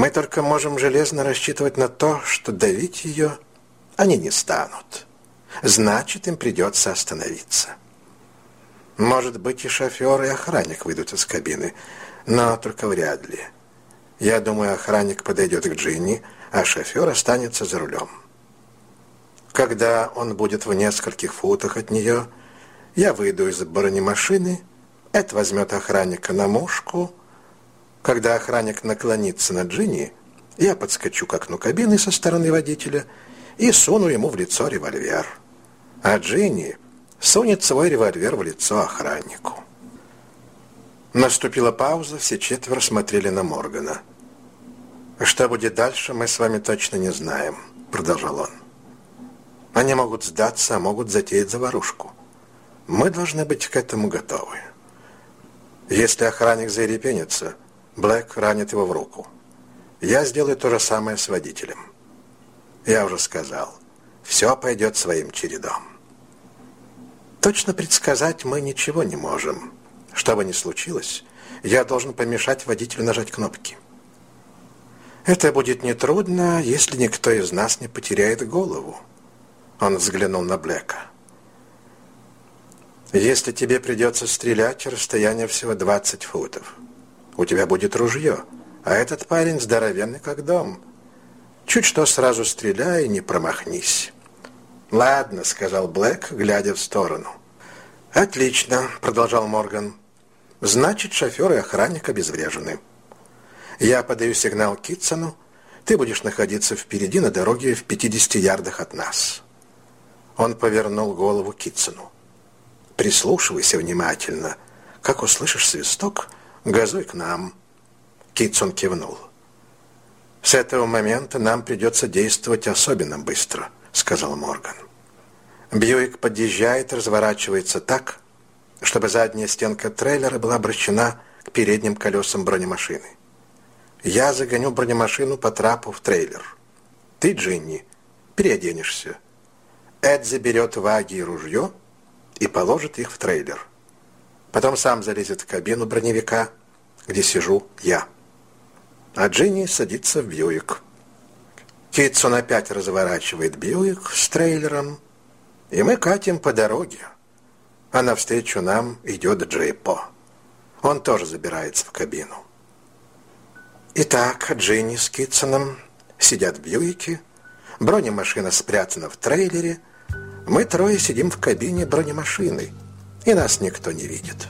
Мы только можем железно рассчитывать на то, что давить ее они не станут. Значит, им придется остановиться. Может быть, и шофер, и охранник выйдут из кабины, но только вряд ли. Я думаю, охранник подойдет к Джинни, а шофер останется за рулем. Когда он будет в нескольких футах от нее, я выйду из бронемашины, Эд возьмет охранника на мушку. Когда охранник наклонится над Джинни, я подскочу к окну кабины со стороны водителя и суну ему в лицо револьвер. А Джинни сунет свой револьвер в лицо охраннику. Наступила пауза, все четверо смотрели на Моргана. «Что будет дальше, мы с вами точно не знаем», — продолжал он. «Они могут сдаться, а могут затеять заварушку. Мы должны быть к этому готовы. Если охранник заерепенится, Блэк ранит его в руку. Я сделаю то же самое с водителем. Я уже сказал, все пойдет своим чередом. Точно предсказать мы ничего не можем. Что бы ни случилось, я должен помешать водителю нажать кнопки. Это будет нетрудно, если никто из нас не потеряет голову. Он взглянул на Блэка. Если тебе придется стрелять, расстояние всего 20 футов. У тебя будет ружье, а этот парень здоровенный, как дом. Чуть что сразу стреляй, не промахнись. «Ладно», — сказал Блэк, глядя в сторону. «Отлично», — продолжал Морган. «Значит, шофер и охранник обезврежены. Я подаю сигнал Китсону. Ты будешь находиться впереди на дороге в 50 ярдах от нас». Он повернул голову Китсону. «Прислушивайся внимательно. Как услышишь свисток, газуй к нам». Китсон кивнул. «С этого момента нам придется действовать особенно быстро», — сказал Морган. Бьюик подъезжает, разворачивается так, чтобы задняя стенка трейлера была обращена к передним колесам бронемашины. Я загоню бронемашину по трапу в трейлер. Ты, Джинни, переоденешься. Эд заберет ваги и ружье и положит их в трейлер. Потом сам залезет в кабину броневика, где сижу я. А Джинни садится в Бьюик. Китсон опять разворачивает Бьюик с трейлером, и мы катим по дороге. А навстречу нам идет Джейпо. Он тоже забирается в кабину. Итак, Джинни с Китсоном сидят в Бьюике, бронемашина спрятана в трейлере, мы трое сидим в кабине бронемашины, и нас никто не видит.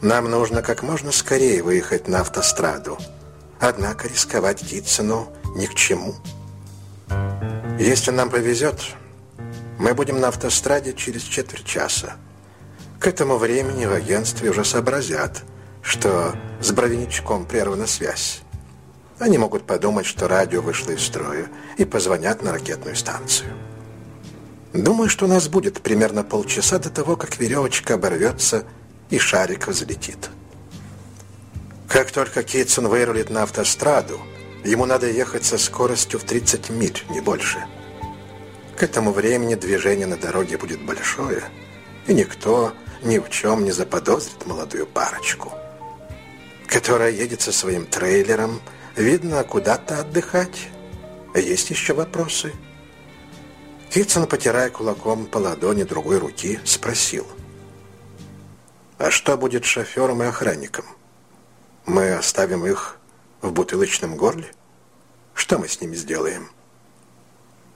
Нам нужно как можно скорее выехать на автостраду, однако рисковать Китсону ни к чему. Если нам повезет, мы будем на автостраде через четверть часа. К этому времени в агентстве уже сообразят, что с бровиничком прервана связь. Они могут подумать, что радио вышло из строя, и позвонят на ракетную станцию. Думаю, что у нас будет примерно полчаса до того, как веревочка оборвется и шарик взлетит. Как только Китсон вырулит на автостраду, Ему надо ехать со скоростью в 30 миль, не больше. К этому времени движение на дороге будет большое, и никто ни в чем не заподозрит молодую парочку, которая едет со своим трейлером, видно, куда-то отдыхать. Есть еще вопросы? Китсон, потирая кулаком по ладони другой руки, спросил. «А что будет шофером и охранником? Мы оставим их в бутылочном горле? Что мы с ними сделаем?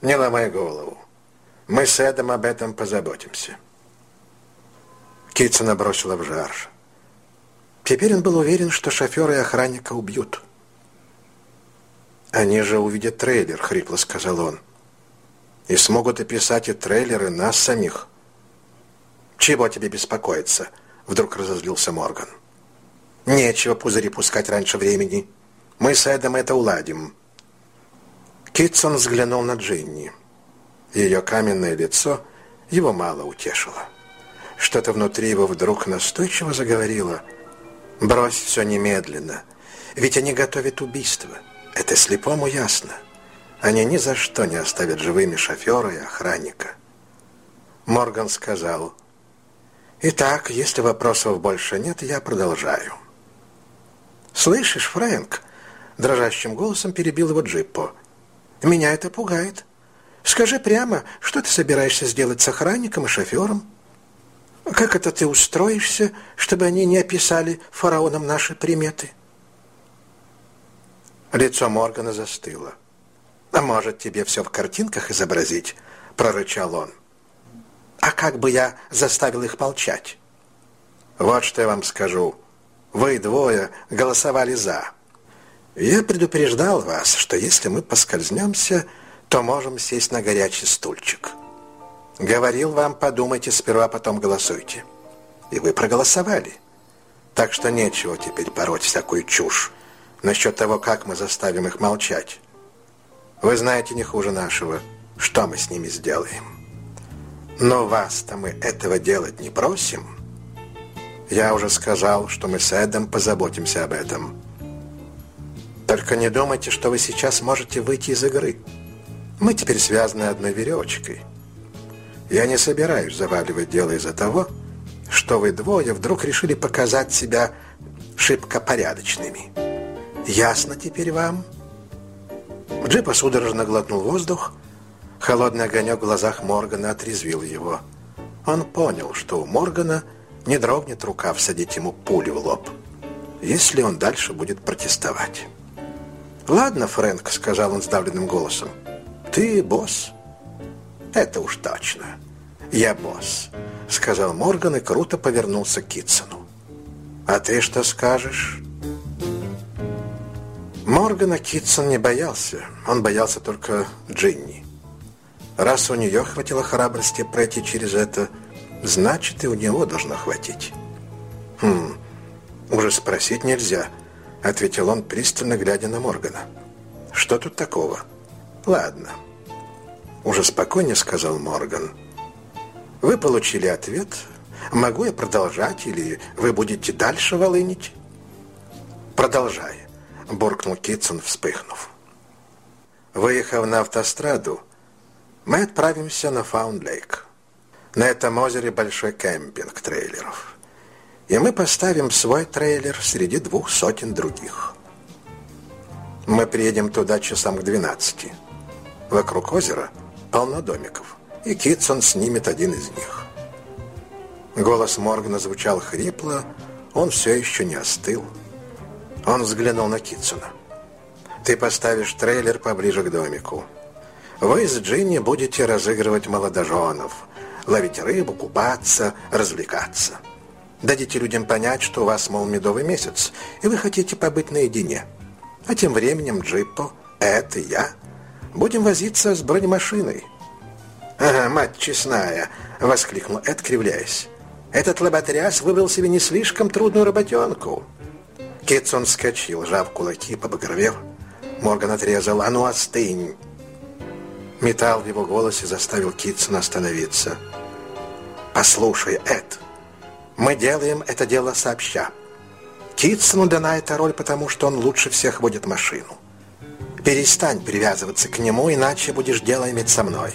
Не ломай голову. Мы с Эдом об этом позаботимся. Китса набросила в жар. Теперь он был уверен, что шофера и охранника убьют. «Они же увидят трейлер», — хрипло сказал он. «И смогут описать и трейлеры нас самих». «Чего тебе беспокоиться?» — вдруг разозлился Морган. «Нечего пузыри пускать раньше времени». Мы с Эдом это уладим». Китсон взглянул на Джинни. Ее каменное лицо его мало утешило. Что-то внутри его вдруг настойчиво заговорило. «Брось все немедленно, ведь они готовят убийство. Это слепому ясно. Они ни за что не оставят живыми шофера и охранника». Морган сказал, «Итак, если вопросов больше нет, я продолжаю». «Слышишь, Фрэнк, дрожащим голосом перебил его Джиппо. «Меня это пугает. Скажи прямо, что ты собираешься сделать с охранником и шофером? Как это ты устроишься, чтобы они не описали фараонам наши приметы?» Лицо Моргана застыло. «А может, тебе все в картинках изобразить?» — прорычал он. «А как бы я заставил их молчать?» «Вот что я вам скажу. Вы двое голосовали «за». Я предупреждал вас, что если мы поскользнемся, то можем сесть на горячий стульчик. Говорил вам, подумайте сперва, потом голосуйте. И вы проголосовали. Так что нечего теперь пороть всякую чушь насчет того, как мы заставим их молчать. Вы знаете не хуже нашего, что мы с ними сделаем. Но вас-то мы этого делать не просим. Я уже сказал, что мы с Эдом позаботимся об этом. Только не думайте, что вы сейчас можете выйти из игры. Мы теперь связаны одной веревочкой. Я не собираюсь заваливать дело из-за того, что вы двое вдруг решили показать себя шибко порядочными. Ясно теперь вам?» Джипа судорожно глотнул воздух. Холодный огонек в глазах Моргана отрезвил его. Он понял, что у Моргана не дрогнет рука всадить ему пулю в лоб, если он дальше будет протестовать. «Ладно, Фрэнк», — сказал он сдавленным голосом, — «ты босс». «Это уж точно. Я босс», — сказал Морган и круто повернулся к Китсону. «А ты что скажешь?» Моргана Китсон не боялся. Он боялся только Джинни. Раз у нее хватило храбрости пройти через это, значит, и у него должно хватить. «Хм, уже спросить нельзя», — ответил он, пристально глядя на Моргана. «Что тут такого?» «Ладно». Уже спокойнее сказал Морган. «Вы получили ответ. Могу я продолжать, или вы будете дальше волынить?» «Продолжай» буркнул Китсон, вспыхнув. Выехав на автостраду, мы отправимся на Фаунд-Лейк. На этом озере большой кемпинг трейлеров. И мы поставим свой трейлер среди двух сотен других. Мы приедем туда часам к 12. Вокруг озера полно домиков, и Китсон снимет один из них. Голос Моргана звучал хрипло, он все еще не остыл. Он взглянул на Китсуна. «Ты поставишь трейлер поближе к домику. Вы с Джинни будете разыгрывать молодоженов, ловить рыбу, купаться, развлекаться. Дадите людям понять, что у вас, мол, медовый месяц, и вы хотите побыть наедине. А тем временем Джиппо, Эд и я будем возиться с бронемашиной». «Ага, мать честная!» — воскликнул Эд, кривляясь. «Этот лоботряс выбрал себе не слишком трудную работенку». Китсон вскочил, жав кулаки, побагровев. Морган отрезал «А ну, остынь!» Металл в его голосе заставил Китсона остановиться. «Послушай, Эд, мы делаем это дело сообща. Китсону дана эта роль, потому что он лучше всех водит машину. Перестань привязываться к нему, иначе будешь дело иметь со мной.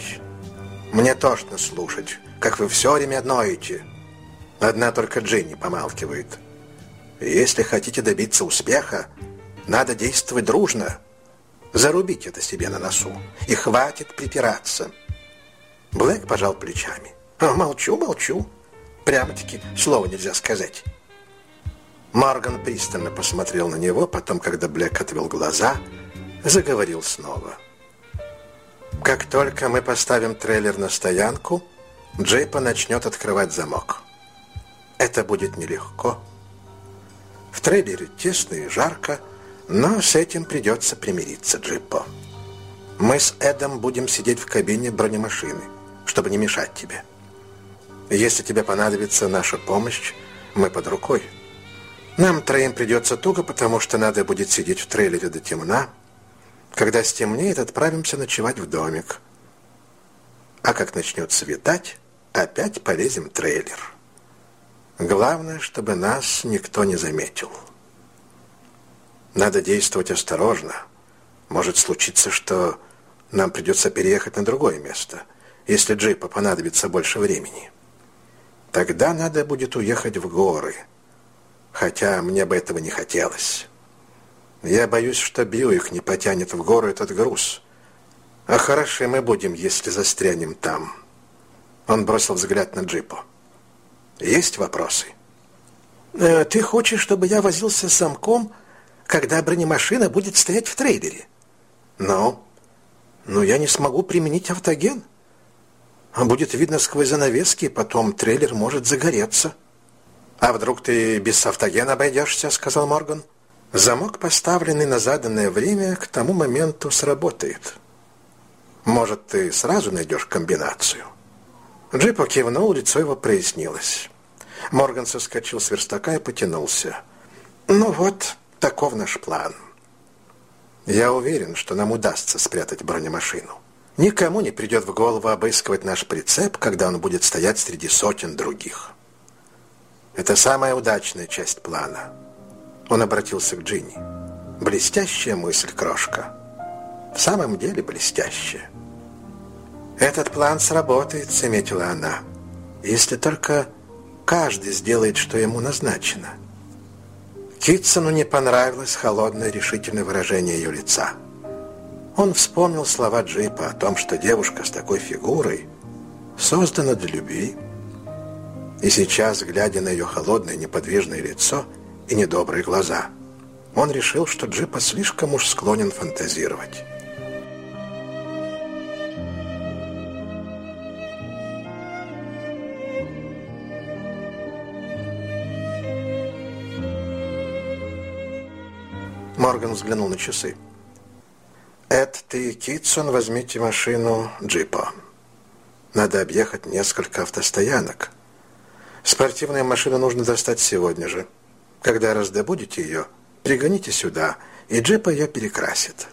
Мне тошно слушать, как вы все время ноете. Одна только Джинни помалкивает». Если хотите добиться успеха, надо действовать дружно. Зарубить это себе на носу. И хватит припираться. Блэк пожал плечами. молчу, молчу. Прямо-таки слова нельзя сказать. Морган пристально посмотрел на него, потом, когда Блэк отвел глаза, заговорил снова. Как только мы поставим трейлер на стоянку, Джейпа начнет открывать замок. Это будет нелегко. В трейлере тесно и жарко, но с этим придется примириться, Джиппо. Мы с Эдом будем сидеть в кабине бронемашины, чтобы не мешать тебе. Если тебе понадобится наша помощь, мы под рукой. Нам троим придется туго, потому что надо будет сидеть в трейлере до темна. Когда стемнеет, отправимся ночевать в домик. А как начнет светать, опять полезем в трейлер. Главное, чтобы нас никто не заметил. Надо действовать осторожно. Может случиться, что нам придется переехать на другое место, если джипа понадобится больше времени. Тогда надо будет уехать в горы, хотя мне бы этого не хотелось. Я боюсь, что Бьюик не потянет в гору этот груз. А хороши мы будем, если застрянем там. Он бросил взгляд на джипу. Есть вопросы? Э, ты хочешь, чтобы я возился с замком, когда бронемашина будет стоять в трейлере? Ну? Но я не смогу применить автоген. А будет видно сквозь занавески, потом трейлер может загореться. А вдруг ты без автогена обойдешься, сказал Морган. Замок, поставленный на заданное время, к тому моменту сработает. Может, ты сразу найдешь комбинацию? Джипо кивнул, лицо его прояснилось. Морган соскочил с верстака и потянулся. «Ну вот, таков наш план. Я уверен, что нам удастся спрятать бронемашину. Никому не придет в голову обыскивать наш прицеп, когда он будет стоять среди сотен других. Это самая удачная часть плана». Он обратился к Джинни. «Блестящая мысль, крошка. В самом деле блестящая». «Этот план сработает», — заметила она, «если только каждый сделает, что ему назначено». Китсону не понравилось холодное решительное выражение ее лица. Он вспомнил слова Джипа о том, что девушка с такой фигурой создана для любви. И сейчас, глядя на ее холодное неподвижное лицо и недобрые глаза, он решил, что Джипа слишком уж склонен фантазировать. Морган взглянул на часы. «Эд, ты и Китсон возьмите машину джипа. Надо объехать несколько автостоянок. Спортивную машину нужно достать сегодня же. Когда раздобудете ее, пригоните сюда, и джипа ее перекрасит.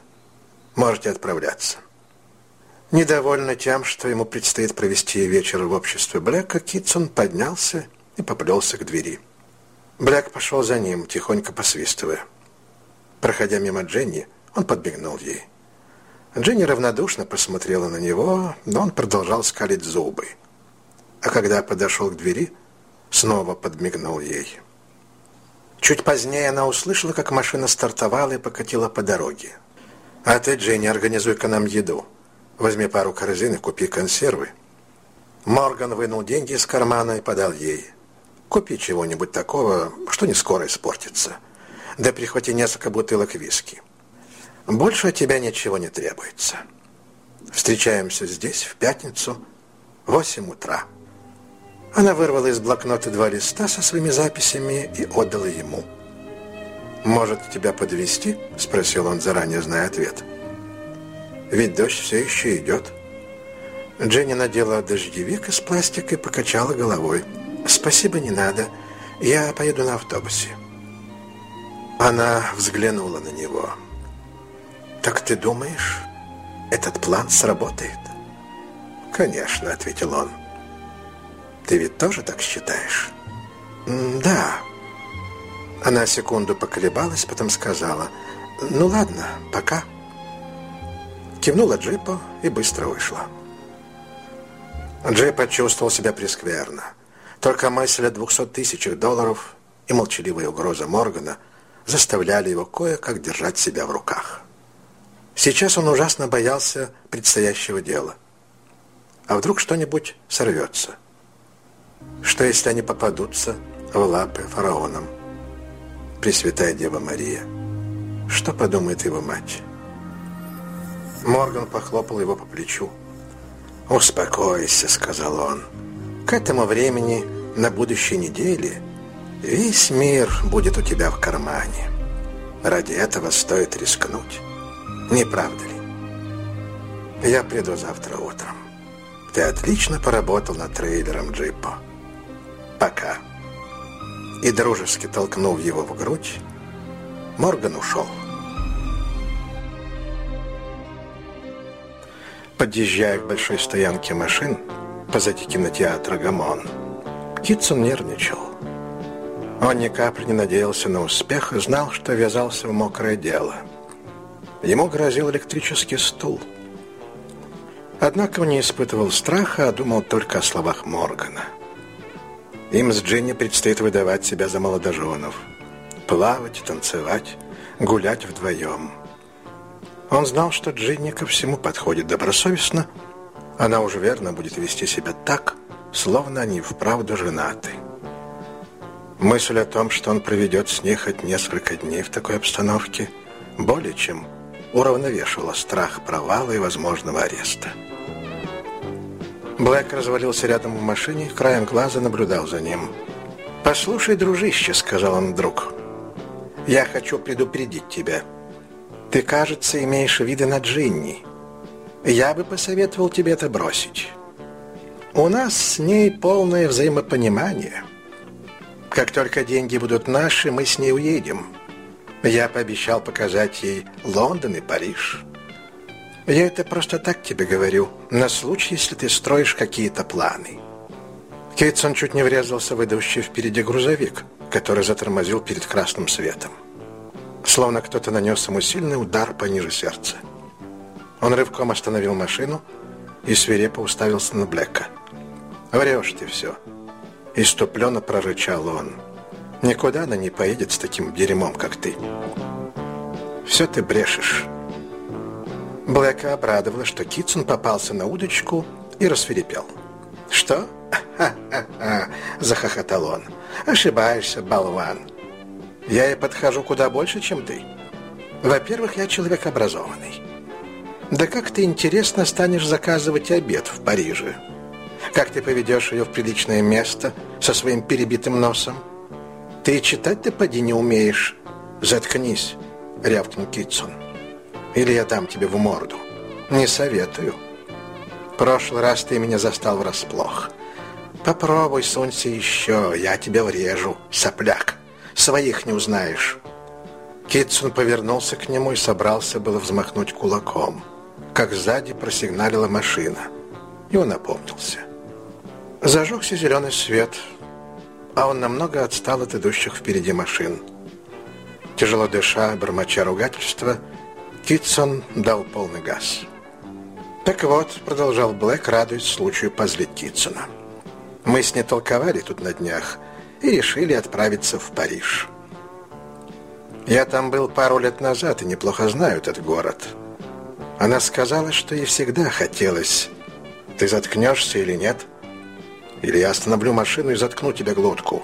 Можете отправляться». Недовольно тем, что ему предстоит провести вечер в обществе Блэка, Китсон поднялся и поплелся к двери. Блэк пошел за ним, тихонько посвистывая. Проходя мимо Дженни, он подбегнул ей. Дженни равнодушно посмотрела на него, но он продолжал скалить зубы. А когда подошел к двери, снова подмигнул ей. Чуть позднее она услышала, как машина стартовала и покатила по дороге. «А ты, Дженни, организуй-ка нам еду. Возьми пару корзин и купи консервы». Морган вынул деньги из кармана и подал ей. «Купи чего-нибудь такого, что не скоро испортится» да прихвати несколько бутылок виски. Больше от тебя ничего не требуется. Встречаемся здесь в пятницу в 8 утра. Она вырвала из блокнота два листа со своими записями и отдала ему. «Может, тебя подвести? спросил он, заранее зная ответ. «Ведь дождь все еще идет». Дженни надела дождевик из пластика и покачала головой. «Спасибо, не надо. Я поеду на автобусе». Она взглянула на него. «Так ты думаешь, этот план сработает?» «Конечно», — ответил он. «Ты ведь тоже так считаешь?» «Да». Она секунду поколебалась, потом сказала, «Ну ладно, пока». Кивнула Джипу и быстро вышла. Джип почувствовал себя прескверно. Только мысль о двухсот тысячах долларов и молчаливая угроза Моргана — заставляли его кое-как держать себя в руках. Сейчас он ужасно боялся предстоящего дела. А вдруг что-нибудь сорвется? Что, если они попадутся в лапы фараонам? Пресвятая Дева Мария. Что подумает его мать? Морган похлопал его по плечу. «Успокойся», — сказал он. «К этому времени на будущей неделе Весь мир будет у тебя в кармане. Ради этого стоит рискнуть. Не правда ли? Я приду завтра утром. Ты отлично поработал над трейлером джипа. Пока. И дружески толкнув его в грудь, Морган ушел. Подъезжая к большой стоянке машин позади кинотеатра «Гамон», Китсон нервничал. Он ни капли не надеялся на успех и знал, что ввязался в мокрое дело. Ему грозил электрический стул. Однако он не испытывал страха, а думал только о словах Моргана. Им с Джинни предстоит выдавать себя за молодоженов. Плавать, танцевать, гулять вдвоем. Он знал, что Джинни ко всему подходит добросовестно. Она уже верно будет вести себя так, словно они вправду женаты. Мысль о том, что он проведет с ней хоть несколько дней в такой обстановке, более чем уравновешивала страх провала и возможного ареста. Блэк развалился рядом в машине, краем глаза наблюдал за ним. «Послушай, дружище», — сказал он вдруг, — «я хочу предупредить тебя». Ты, кажется, имеешь виды на Джинни. Я бы посоветовал тебе это бросить. У нас с ней полное взаимопонимание. Как только деньги будут наши, мы с ней уедем. Я пообещал показать ей Лондон и Париж. Я это просто так тебе говорю, на случай, если ты строишь какие-то планы. Кейтсон чуть не врезался в идущий впереди грузовик, который затормозил перед красным светом словно кто-то нанес ему сильный удар пониже сердца. Он рывком остановил машину и свирепо уставился на Блэка. «Врешь ты все!» Иступленно прорычал он. «Никуда она не поедет с таким дерьмом, как ты!» «Все ты брешешь!» Блэка обрадовало, что Китсон попался на удочку и рассверепел. «Что?» «Ха-ха-ха!» – захохотал он. «Ошибаешься, болван!» Я и подхожу куда больше, чем ты. Во-первых, я человек образованный. Да как ты интересно станешь заказывать обед в Париже? Как ты поведешь ее в приличное место со своим перебитым носом? Ты читать-то поди не умеешь. Заткнись, рявкнул Китсон. Или я дам тебе в морду. Не советую. прошлый раз ты меня застал врасплох. Попробуй, сунься еще, я тебя врежу, сопляк своих не узнаешь». Китсон повернулся к нему и собрался было взмахнуть кулаком, как сзади просигналила машина. И он опомнился. Зажегся зеленый свет, а он намного отстал от идущих впереди машин. Тяжело дыша, бормоча ругательства, Китсон дал полный газ. «Так вот», — продолжал Блэк, радуясь случаю позлить Китсона. «Мы с ней толковали тут на днях» и решили отправиться в Париж. Я там был пару лет назад и неплохо знаю этот город. Она сказала, что ей всегда хотелось. Ты заткнешься или нет? Или я остановлю машину и заткну тебе глотку.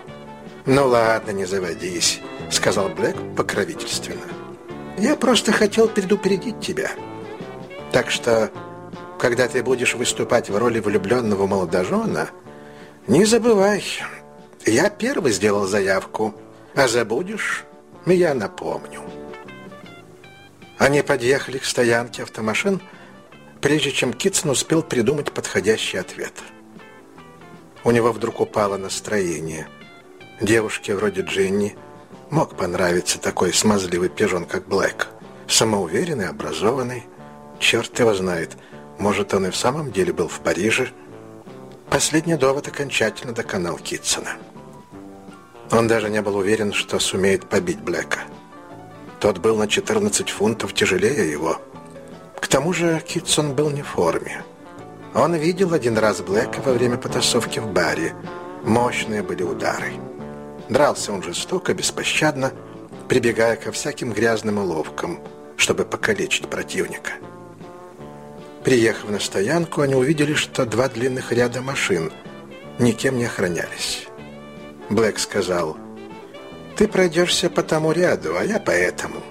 Ну ладно, не заводись, сказал Блэк покровительственно. Я просто хотел предупредить тебя. Так что, когда ты будешь выступать в роли влюбленного молодожена, не забывай, я первый сделал заявку, а забудешь, я напомню. Они подъехали к стоянке автомашин, прежде чем Китсон успел придумать подходящий ответ. У него вдруг упало настроение. Девушке вроде Дженни мог понравиться такой смазливый пижон, как Блэк. Самоуверенный, образованный. Черт его знает, может, он и в самом деле был в Париже. Последний довод окончательно доконал Китсона. Он даже не был уверен, что сумеет побить Блэка. Тот был на 14 фунтов тяжелее его. К тому же Китсон был не в форме. Он видел один раз Блэка во время потасовки в баре. Мощные были удары. Дрался он жестоко, беспощадно, прибегая ко всяким грязным уловкам, чтобы покалечить противника. Приехав на стоянку, они увидели, что два длинных ряда машин никем не охранялись. Блэк сказал, «Ты пройдешься по тому ряду, а я по этому.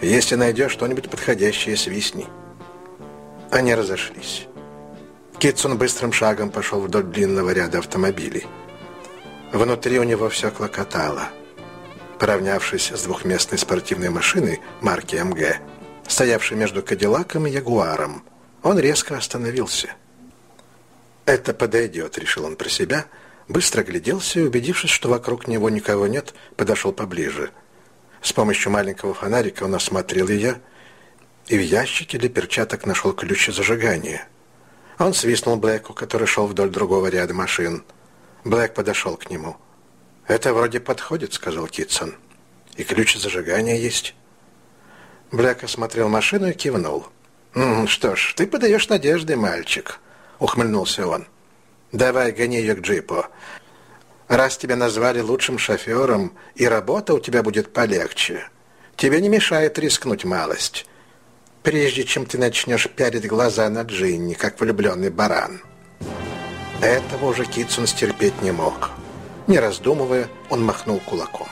Если найдешь что-нибудь подходящее, свистни». Они разошлись. Китсон быстрым шагом пошел вдоль длинного ряда автомобилей. Внутри у него все клокотало. Поравнявшись с двухместной спортивной машиной марки МГ, стоявшей между Кадиллаком и Ягуаром, он резко остановился. «Это подойдет», — решил он про себя, — быстро огляделся и, убедившись, что вокруг него никого нет, подошел поближе. С помощью маленького фонарика он осмотрел ее и в ящике для перчаток нашел ключи зажигания. Он свистнул Блэку, который шел вдоль другого ряда машин. Блэк подошел к нему. «Это вроде подходит», — сказал Китсон. «И ключи зажигания есть». Блэк осмотрел машину и кивнул. «Ну, что ж, ты подаешь надежды, мальчик», — ухмыльнулся он. Давай, гони ее к джипу. Раз тебя назвали лучшим шофером, и работа у тебя будет полегче, тебе не мешает рискнуть малость, прежде чем ты начнешь пялить глаза на Джинни, как влюбленный баран». Этого уже Китсон стерпеть не мог. Не раздумывая, он махнул кулаком.